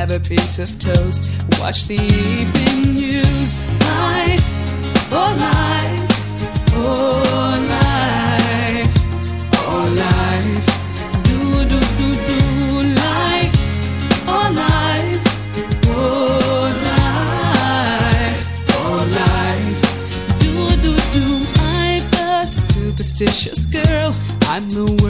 have a piece of toast. Watch the evening news. Life, oh life, oh life, oh life. Do do do do life, oh life, oh life, oh life. Do do do. I'm a superstitious girl. I'm the worst.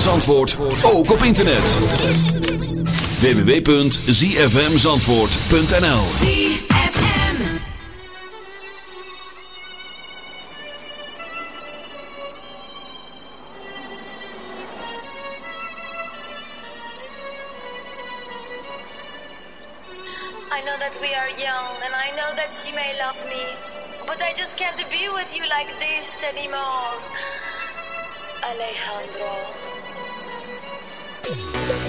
Van Zandvoort, ook op internet. www.zfmzandvoort.nl ZFM. I know that we are young, and I know that you may love me, but I just can't be with you like this anymore. Alejandro. Thank you.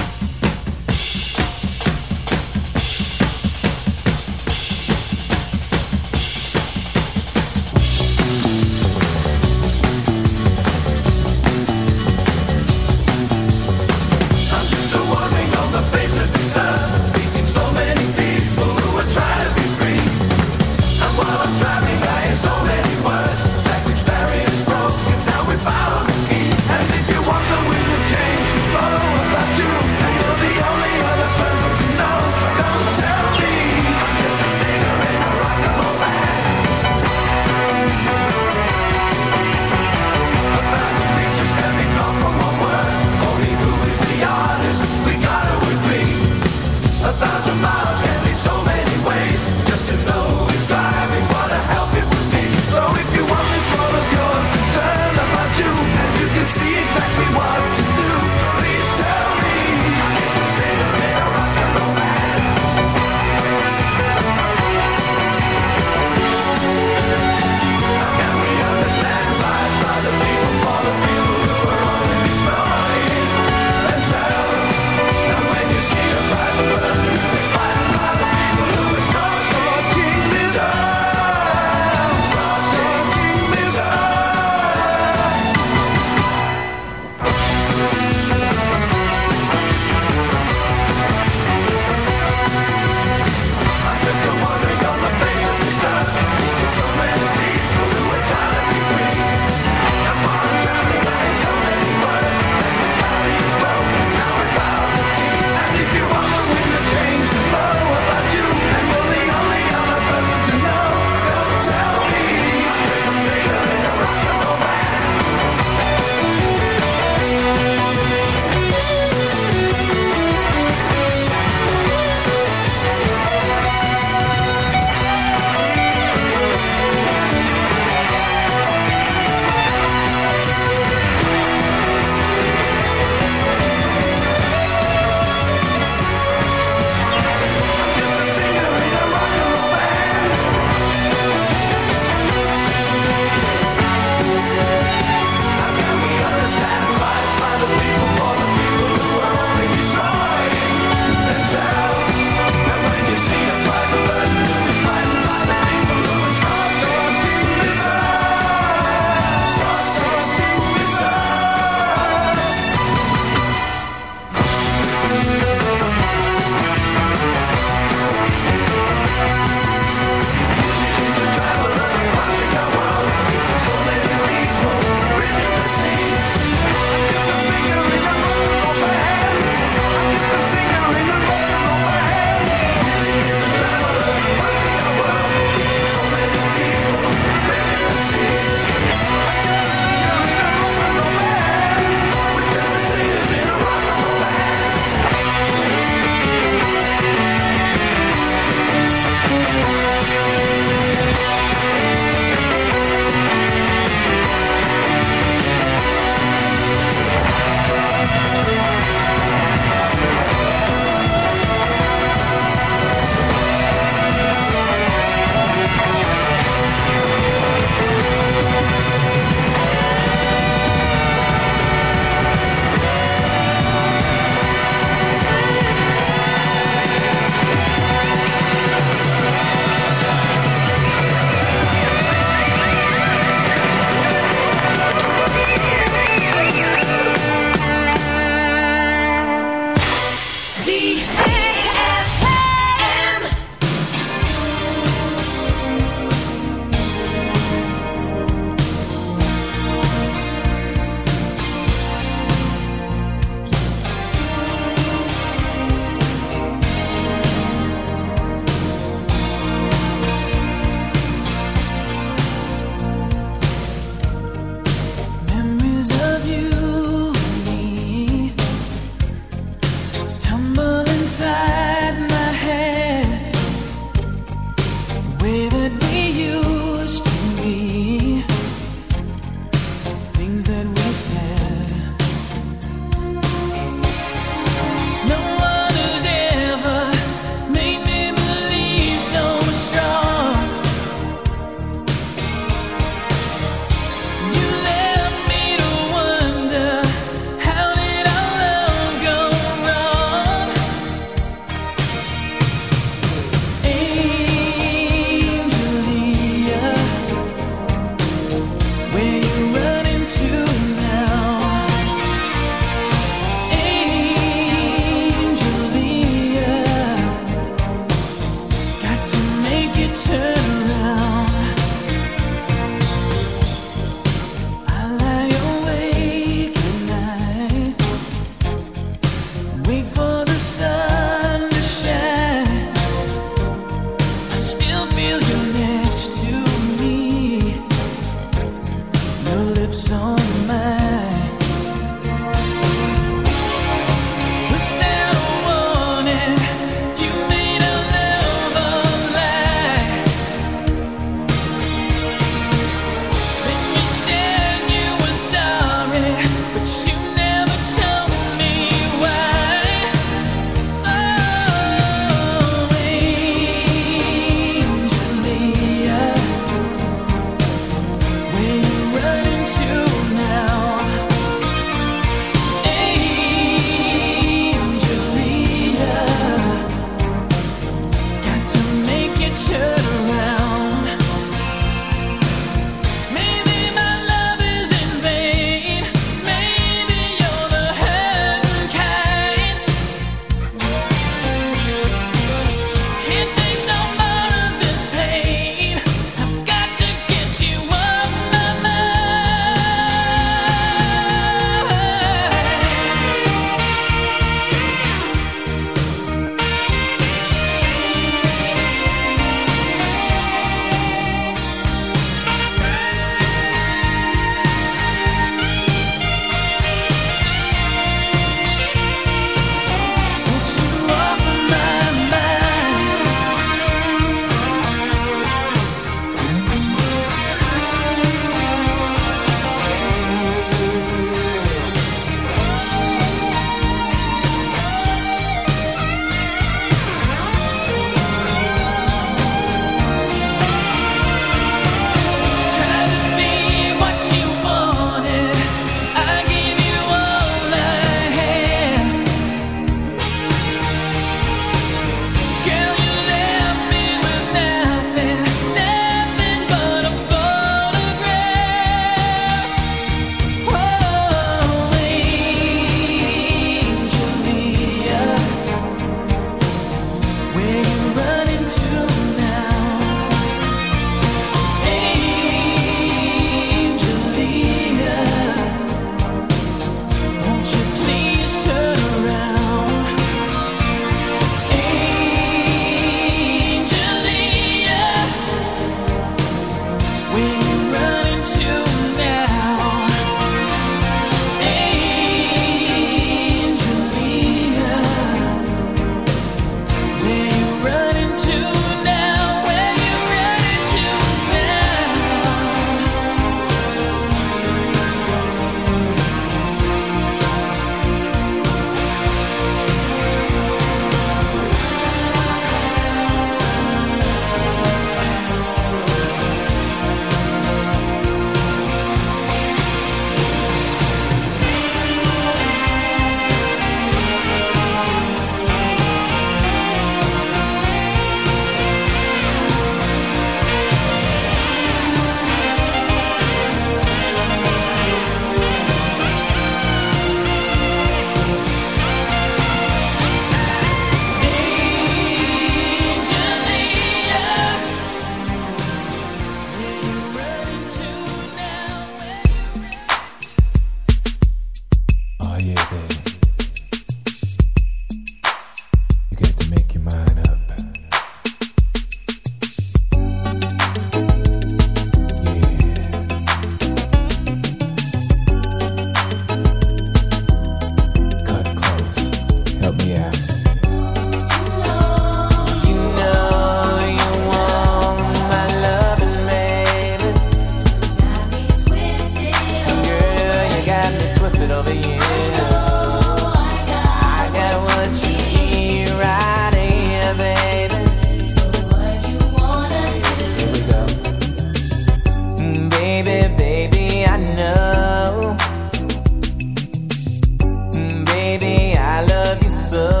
sun.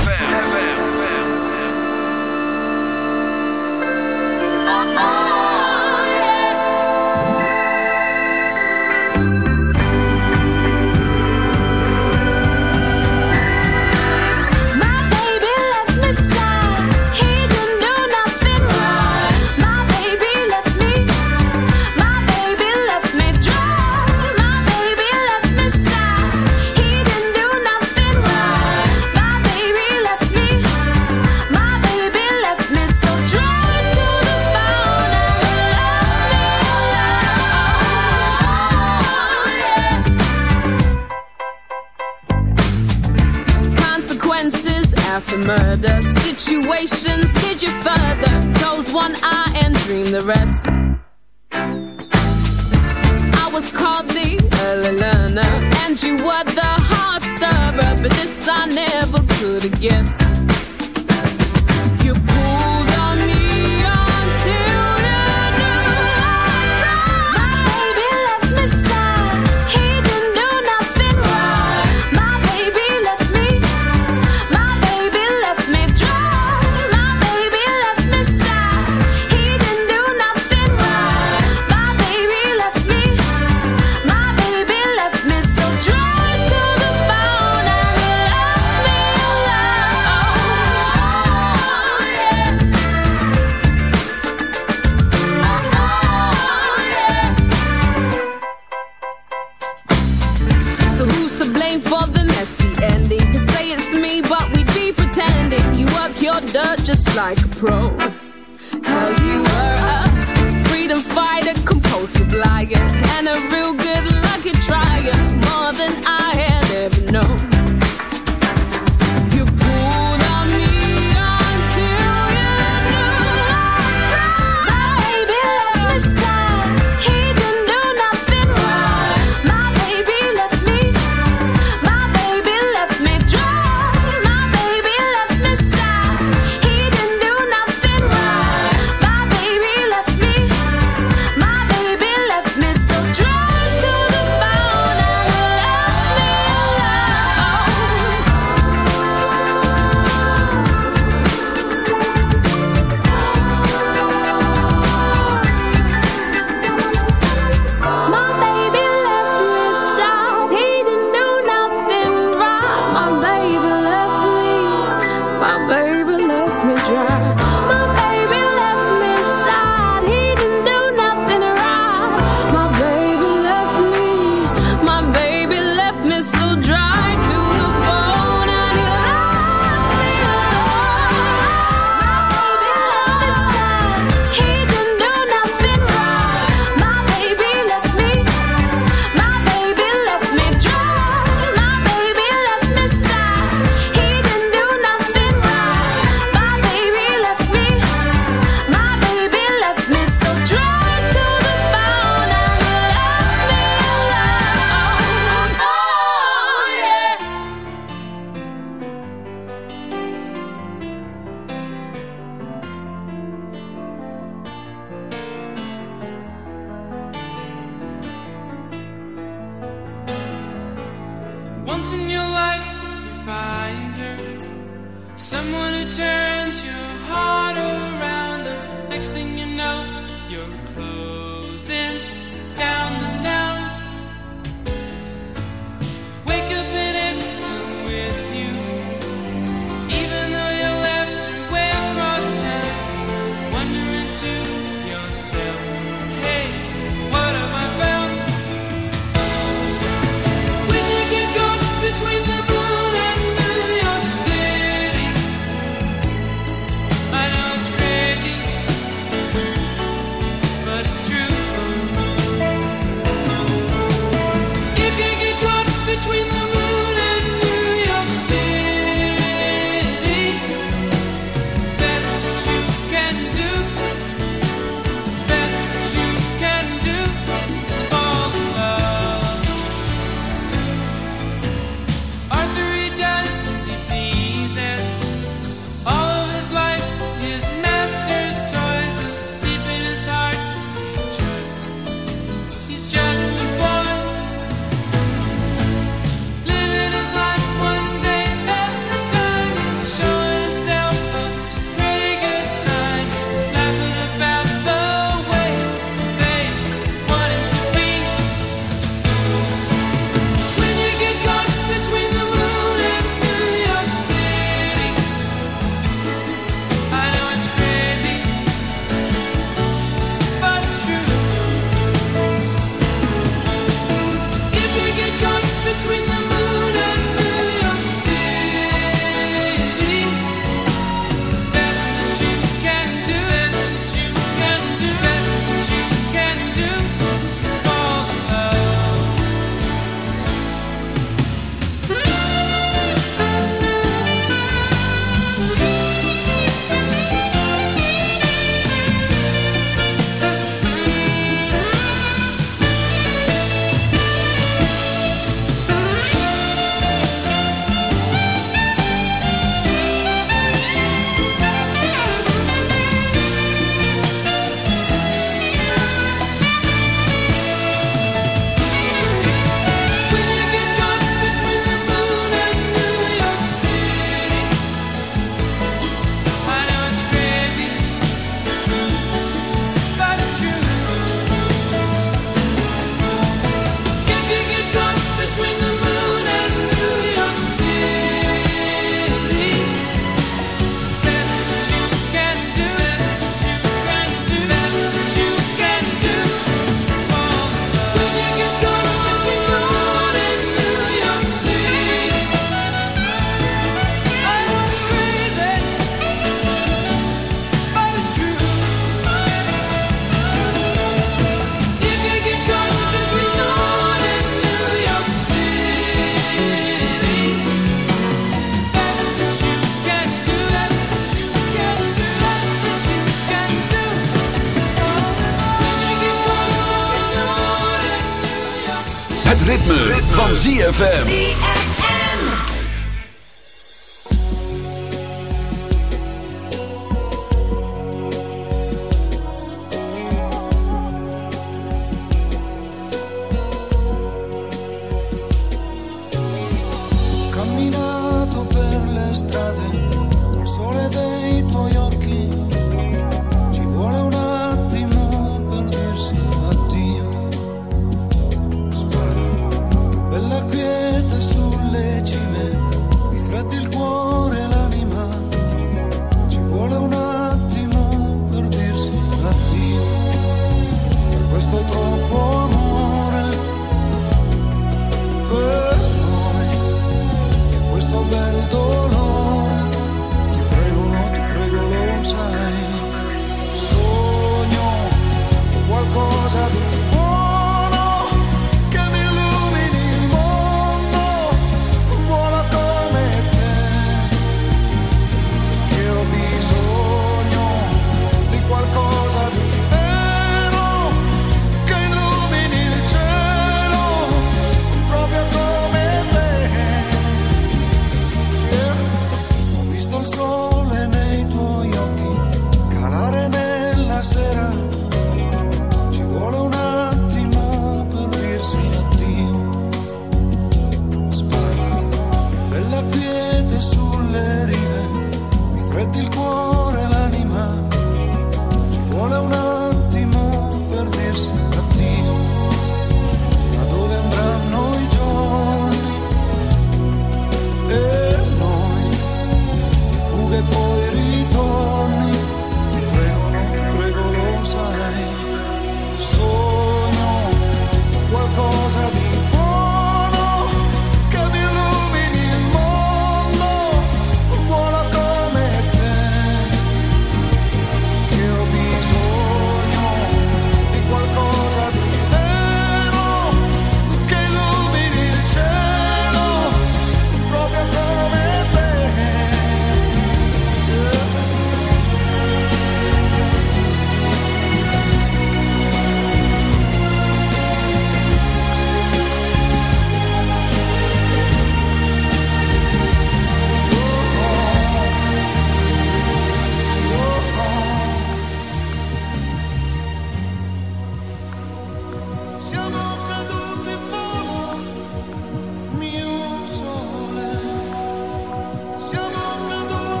one eye and dream the rest. Van ZFM.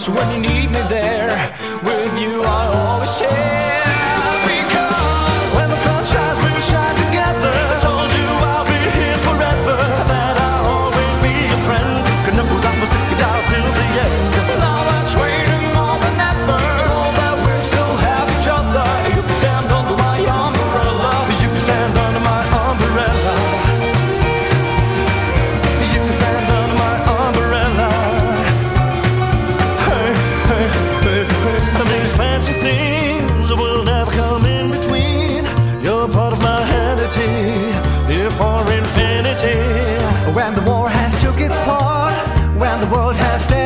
That's when you need the world has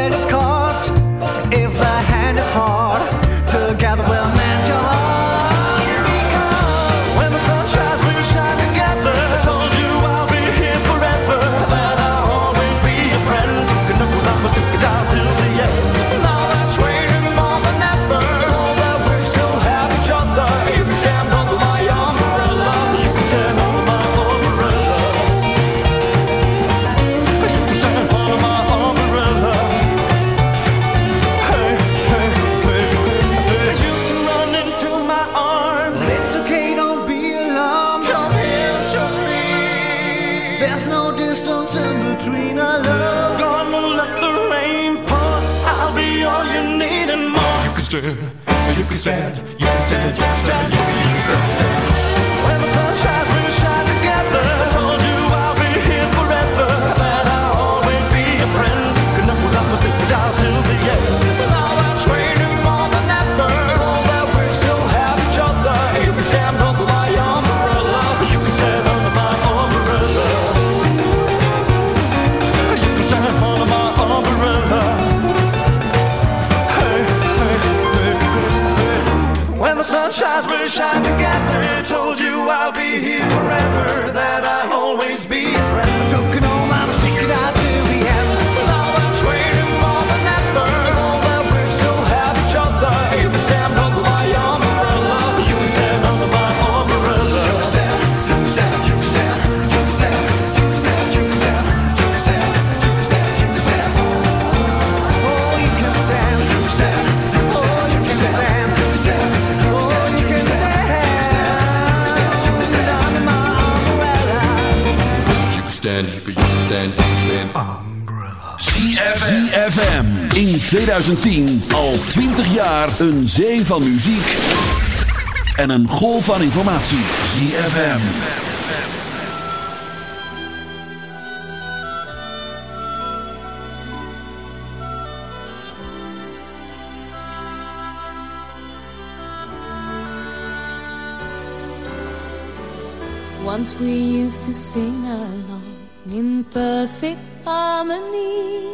2010 al 20 jaar een zee van muziek en een golf van informatie. ZFM. Once we used to sing along in perfect harmony.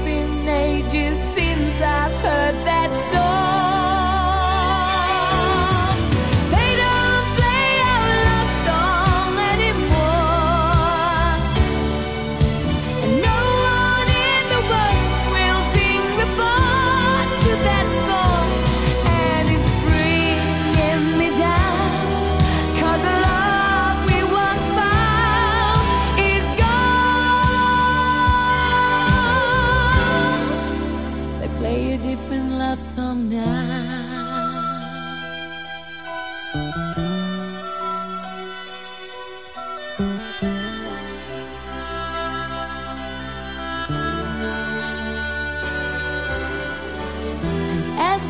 ages since I've heard that song.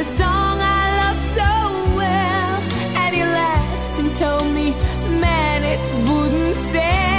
the song I loved so well. And he left and told me, man, it wouldn't sell.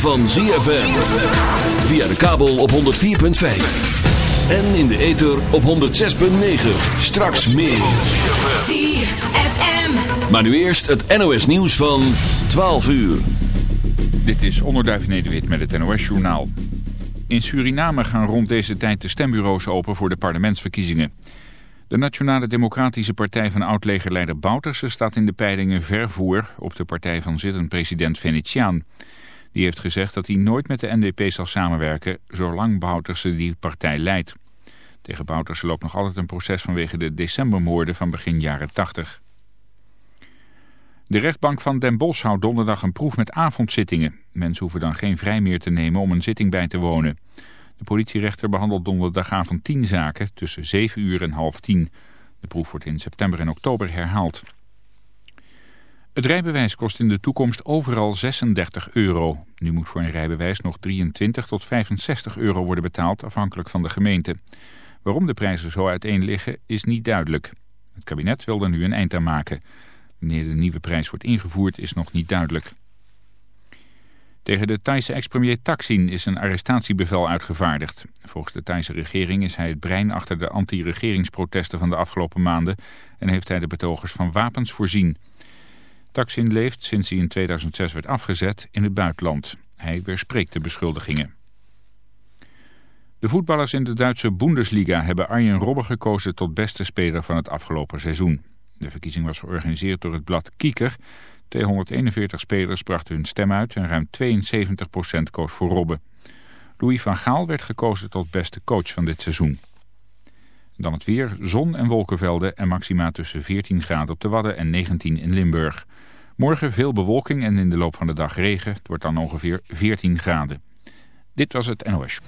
Van ZFM. Via de kabel op 104.5. En in de ether op 106.9. Straks meer. ZFM. Maar nu eerst het NOS nieuws van 12 uur. Dit is Onderduif Nederwit met het NOS Journaal. In Suriname gaan rond deze tijd de stembureaus open voor de parlementsverkiezingen. De Nationale Democratische Partij van oud-legerleider Bouterse staat in de peilingen ver voor op de partij van zittend president Venetiaan. Die heeft gezegd dat hij nooit met de NDP zal samenwerken zolang Bouterse die partij leidt. Tegen Bouterse loopt nog altijd een proces vanwege de decembermoorden van begin jaren 80. De rechtbank van Den Bosch houdt donderdag een proef met avondzittingen. Mensen hoeven dan geen vrij meer te nemen om een zitting bij te wonen. De politierechter behandelt donderdagavond tien zaken tussen 7 uur en half tien. De proef wordt in september en oktober herhaald. Het rijbewijs kost in de toekomst overal 36 euro. Nu moet voor een rijbewijs nog 23 tot 65 euro worden betaald afhankelijk van de gemeente. Waarom de prijzen zo uiteen liggen is niet duidelijk. Het kabinet wil er nu een eind aan maken. Wanneer de nieuwe prijs wordt ingevoerd is nog niet duidelijk. Tegen de Thaise ex-premier Thaksin is een arrestatiebevel uitgevaardigd. Volgens de Thaise regering is hij het brein achter de anti-regeringsprotesten van de afgelopen maanden en heeft hij de betogers van wapens voorzien. Thaksin leeft sinds hij in 2006 werd afgezet in het buitenland. Hij weerspreekt de beschuldigingen. De voetballers in de Duitse Bundesliga hebben Arjen Robben gekozen tot beste speler van het afgelopen seizoen. De verkiezing was georganiseerd door het blad Kieker. 241 spelers brachten hun stem uit en ruim 72% koos voor Robben. Louis van Gaal werd gekozen tot beste coach van dit seizoen. Dan het weer, zon en wolkenvelden en maxima tussen 14 graden op de Wadden en 19 in Limburg. Morgen veel bewolking en in de loop van de dag regen. Het wordt dan ongeveer 14 graden. Dit was het NOS.